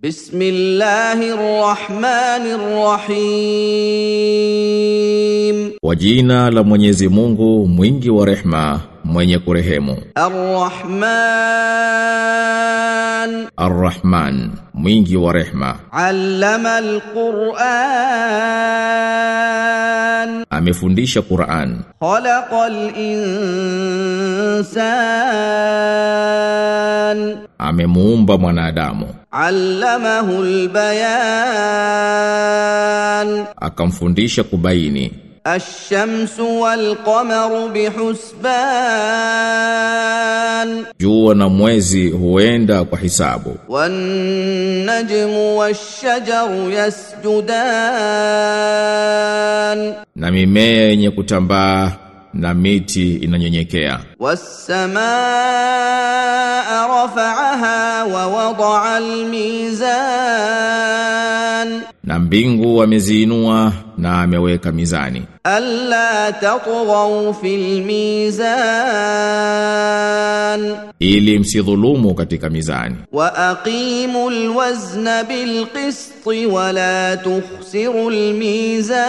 بسم الله الرحمن الرحيم Kwa jina la Mwenyezi Mungu mwingi wa rehma mwenye kurehemu الرحمن Ar-Rahman mwingi wa rehma علم القرآن amefundisha Qur'an خلق الإنسان amemuumba mwanadamu Allamahu albayan akamfundisha kubaini. Ash-shamsu wal qamaru bihusban, jua na mwezi huenda kwa hisabu. Wan najmu wash-shajaru yasjudan, na mimea yenye kutambaa na miti inanyenyekea. Wassamaa rafa'aha wa wada'a al-mizan na mbingu ameziinua na ameweka mizani. Alla tatghaw fil mizan, ili msidhulumu katika mizani. Wa aqimul wazna bil qisti wa la tukhsirul mizan,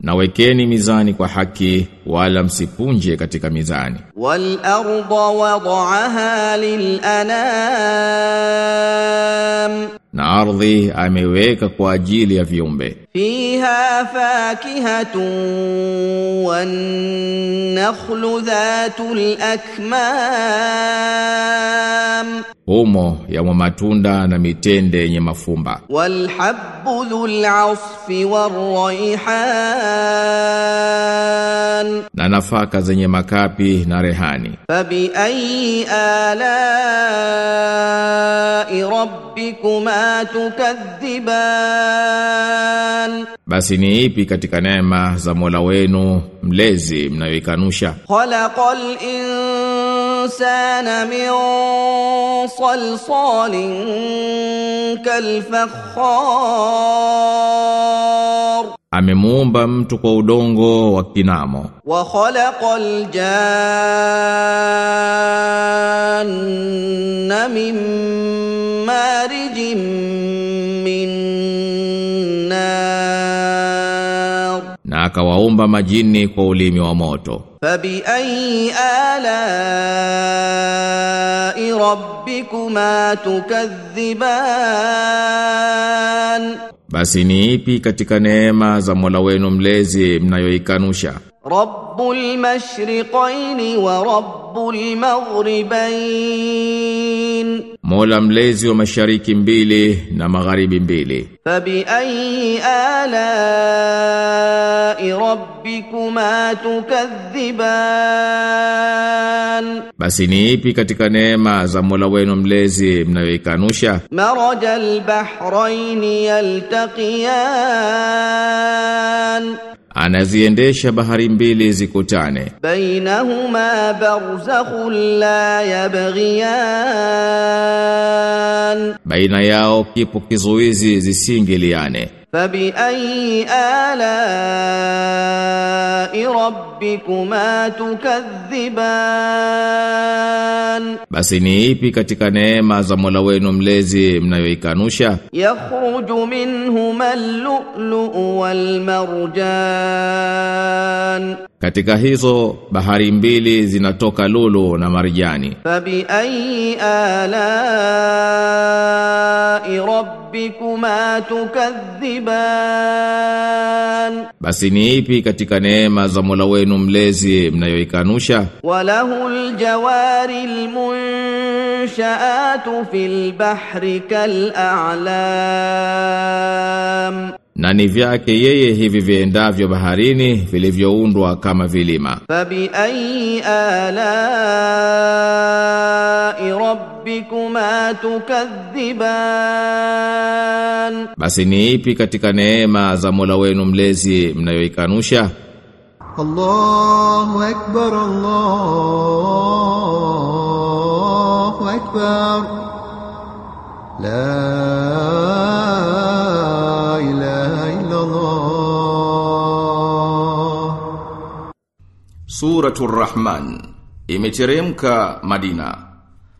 nawekeni mizani kwa haki wala msipunje katika mizani. Wal arda wad'aha lil anam na ardhi ameweka kwa ajili ya viumbe. Fiha fakihatun wan nakhlu dhatul akmam, humo yamo matunda na mitende yenye mafumba. Wal habbu dhul asfi war raihan na nafaka zenye makapi na rehani. Fabi ayi alai rabbikuma tukadhiban, basi ni ipi katika neema za Mola wenu mlezi mnayoikanusha? Khalaqal insana min salsalin kalfakhar amemuumba mtu kwa udongo wa kinamo. Wa khalaqal janna min marijin min nar, na akawaumba majini kwa ulimi wa moto. Fabi ayi ala rabbikuma tukadhiban basi ni ipi katika neema za Mola wenu mlezi mnayoikanusha رب المشرقين ورب المغربين Mola mlezi wa mashariki mbili na magharibi mbili فبأي آلاء ربكما تكذبان basi ni ipi katika neema za Mola wenu mlezi mnayoikanusha مرج البحرين يلتقيان anaziendesha bahari mbili zikutane. Bainahuma barzakhun la yabghiyan. Baina yao kipo kizuizi zisingiliane. فبأي آلاء ربكما تكذبان basi ni ipi katika neema za Mola wenu mlezi mnayoikanusha يخرج منهما اللؤلؤ والمرجان katika hizo bahari mbili zinatoka lulu na marjani. Fabi ayi alai rabbikuma tukadhiban, basi ni ipi katika neema za Mola wenu mlezi mnayoikanusha? Walahu jawaril munshaatu fil bahri kal a'lam na ni vyake yeye hivi viendavyo baharini vilivyoundwa kama vilima. Fabi ayi ala rabbikuma tukadhiban, basi ni ipi katika neema za Mola wenu mlezi mnayoikanusha? Allahu akbar, Allahu akbar la Suratul Rahman. Imeteremka Madina.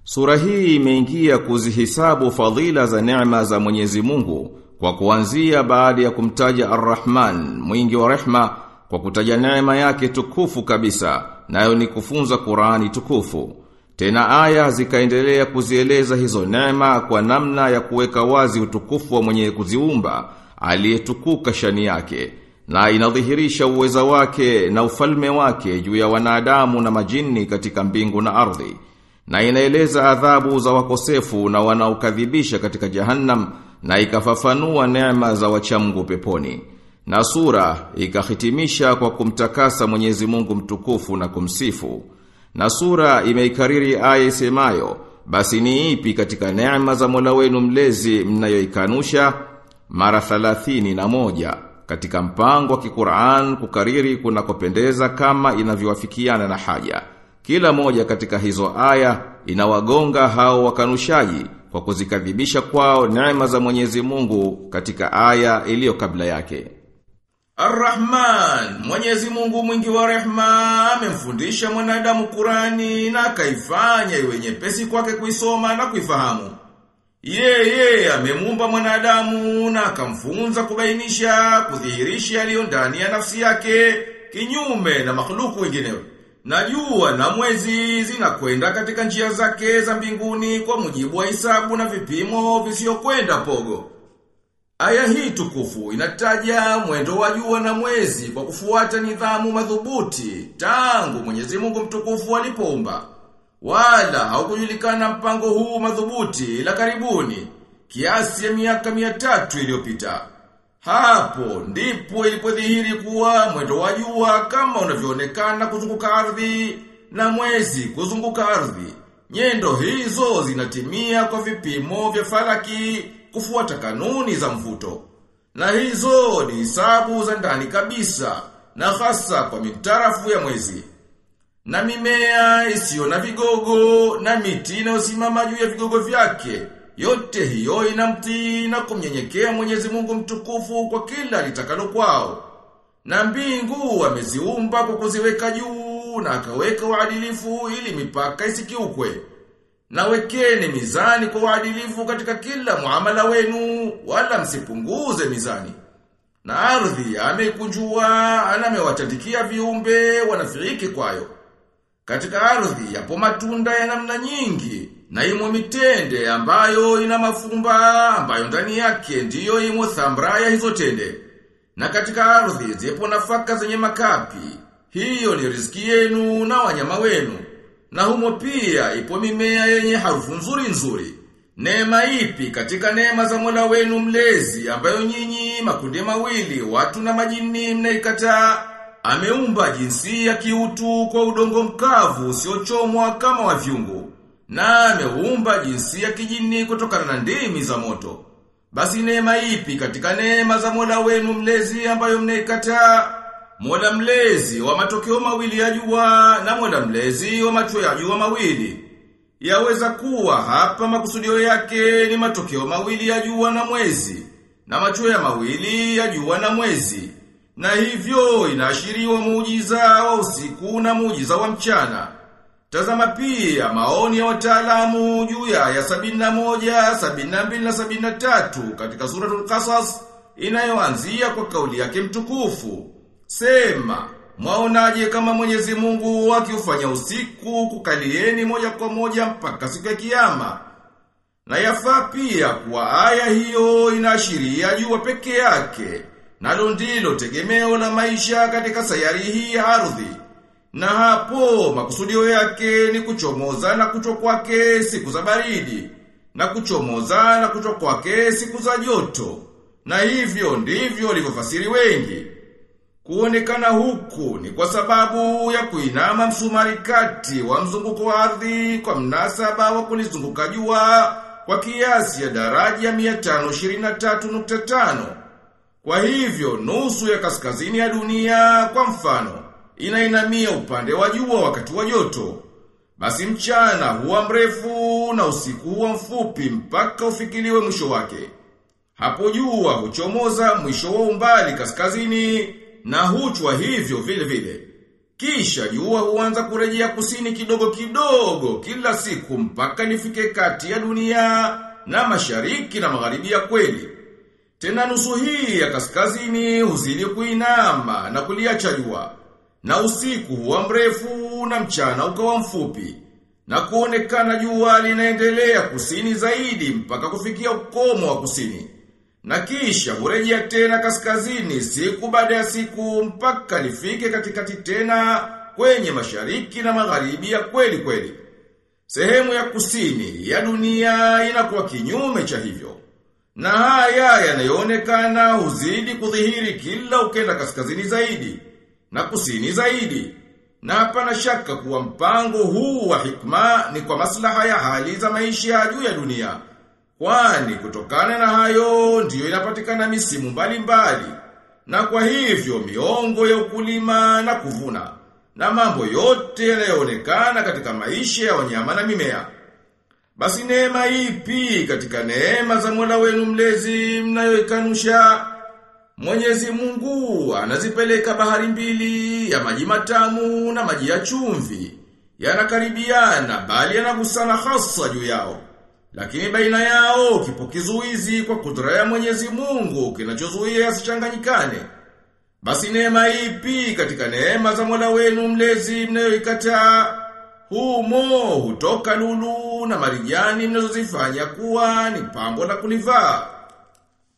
Sura hii imeingia kuzihisabu fadhila za neema za Mwenyezi Mungu kwa kuanzia baada ya kumtaja Ar-Rahman, mwingi wa rehma, kwa kutaja neema yake tukufu kabisa, nayo ni kufunza Qur'ani tukufu. Tena aya zikaendelea kuzieleza hizo neema kwa namna ya kuweka wazi utukufu wa mwenye kuziumba, aliyetukuka shani yake, na inadhihirisha uweza wake na ufalme wake juu ya wanadamu na majini katika mbingu na ardhi. Na inaeleza adhabu za wakosefu na wanaokadhibisha katika jahannam na ikafafanua neema za wachamgu peponi. Na sura ikahitimisha kwa kumtakasa Mwenyezi Mungu mtukufu na kumsifu. Na sura imeikariri aya isemayo, basi ni ipi katika neema za Mola wenu mlezi mnayoikanusha mara thalathini na moja katika mpango wa Kiqur'an kukariri kunakopendeza kama inavyowafikiana na haja. Kila moja katika hizo aya inawagonga hao wakanushaji kwa kuzikadhibisha kwao neema za Mwenyezi Mungu katika aya iliyo kabla yake. Ar-Rahman, Mwenyezi Mungu mwingi wa rehma, amemfundisha mwanadamu Qurani na akaifanya iwe nyepesi kwake kuisoma na kuifahamu. Yeye amemumba mwanadamu na akamfunza kubainisha, kudhihirisha yaliyo ndani ya nafsi yake, kinyume na makhluku wengineo. Na jua na mwezi zinakwenda katika njia zake za mbinguni kwa mujibu wa hisabu na vipimo visiyokwenda pogo. Aya hii tukufu inataja mwendo wa jua na mwezi kwa kufuata nidhamu madhubuti tangu Mwenyezi Mungu mtukufu alipoumba. Wala haukujulikana mpango huu madhubuti la karibuni kiasi ya miaka mia tatu iliyopita. Hapo ndipo ilipodhihiri kuwa mwendo wa jua kama unavyoonekana kuzunguka ardhi na mwezi kuzunguka ardhi. Nyendo hizo zinatimia kwa vipimo vya falaki kufuata kanuni za mvuto. Na hizo ni hisabu za ndani kabisa na hasa kwa mitarafu ya mwezi. Na mimea isiyo na vigogo na miti inayosimama juu ya vigogo vyake yote hiyo inamtii na kumnyenyekea Mwenyezi Mungu mtukufu kwa kila litakalo kwao. Na mbingu ameziumba kwa kuziweka juu na akaweka uadilifu ili mipaka isikiukwe. Na wekeni mizani kwa uadilifu katika kila muamala wenu wala msipunguze mizani. Na ardhi ameikunjua anamewatandikia viumbe wanafiriki kwayo. Katika ardhi yapo matunda ya namna nyingi na imo mitende ambayo ina mafumba ambayo ndani yake ndiyo imo thambra ya hizo tende. Na katika ardhi zipo nafaka zenye makapi. Hiyo ni riziki yenu na wanyama wenu. Na humo pia ipo mimea yenye harufu nzuri nzuri. Neema ipi katika neema za Mola wenu mlezi ambayo nyinyi makundi mawili watu na majini mnaikataa? Ameumba jinsi ya kiutu kwa udongo mkavu usiochomwa kama wa vyungu. Na ameumba jinsi ya kijini kutokana na ndimi za moto. Basi neema ipi katika neema za Mola wenu mlezi ambayo mnaikataa? Mola mlezi wa matokeo mawili ya jua na Mola mlezi wa macho ya jua mawili. Yaweza kuwa hapa makusudio yake ni matokeo mawili ya jua na mwezi na macho ya mawili ya jua na mwezi. Na hivyo inaashiriwa muujiza wa usiku na muujiza wa mchana. Tazama pia maoni ya wataalamu juu ya aya 71, 72 na 73 katika suratul Qasas inayoanzia kwa kauli yake mtukufu. Sema, mwaonaje kama Mwenyezi Mungu akiufanya usiku kukalieni moja kwa moja mpaka siku ya kiyama? Na yafaa pia kuwa aya hiyo inaashiria jua peke yake, nalo ndilo tegemeo la maisha katika sayari hii ya ardhi. Na hapo makusudio yake ni kuchomoza na kuchwa kwake siku za baridi, na kuchomoza na kuchwa kwake siku za joto. Na hivyo ndivyo walivyofasiri wengi. Kuonekana huku ni kwa sababu ya kuinama msumari kati wa mzunguko wa ardhi kwa mnasaba wa kulizunguka jua kwa kiasi ya daraja 523.5. Kwa hivyo nusu ya kaskazini ya dunia kwa mfano inainamia upande wa jua wakati wa joto. Basi mchana huwa mrefu na usiku huwa mfupi mpaka ufikiliwe mwisho wake. Hapo jua huchomoza mwisho wa umbali kaskazini na huchwa hivyo vile vile. Kisha jua huanza kurejea kusini kidogo kidogo kila siku mpaka lifike kati ya dunia na mashariki na magharibi ya kweli. Tena nusu hii ya kaskazini huzidi kuinama na kuliacha jua. Na usiku huwa mrefu na mchana ukawa mfupi. Na kuonekana jua linaendelea kusini zaidi mpaka kufikia ukomo wa kusini. Na kisha hurejea tena kaskazini siku baada ya siku mpaka lifike katikati tena kwenye mashariki na magharibi ya kweli kweli. Sehemu ya kusini ya dunia inakuwa kinyume cha hivyo. Na haya yanayoonekana huzidi kudhihiri kila ukenda kaskazini zaidi na kusini zaidi. Na hapana shaka kuwa mpango huu wa hikma ni kwa maslaha ya hali za maisha ya juu ya dunia. Kwani kutokana na hayo ndiyo inapatikana misimu mbalimbali. Na kwa hivyo miongo ya ukulima na kuvuna. Na mambo yote yanayoonekana katika maisha ya wanyama na mimea. Basi neema ipi katika neema za Mola wenu mlezi mnayoikanusha? Mwenyezi Mungu anazipeleka bahari mbili ya maji matamu na maji ya chumvi. Yanakaribiana bali yanagusana hasa juu yao. Lakini baina yao kipo kizuizi kwa kudra ya Mwenyezi Mungu kinachozuia yasichanganyikane. Basi neema ipi katika neema za Mola wenu mlezi mnayoikataa? Humo hutoka lulu na marijani mnazozifanya kuwa ni pambo la kulivaa.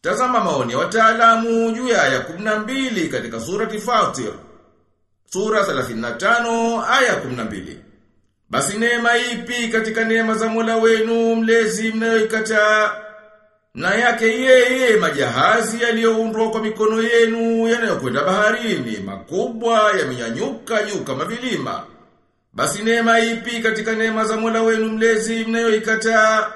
Tazama maoni ya wataalamu juu ya aya 12 katika surati Fatir. Sura 35 aya 12. Basi neema ipi katika neema za Mola wenu mlezi mnayoikata Na yake yeye majahazi yaliyoundwa kwa mikono yenu yanayokwenda baharini makubwa yamenyanyuka juu kama vilima. Basi neema ipi katika neema za Mola wenu mlezi mnayoikataa?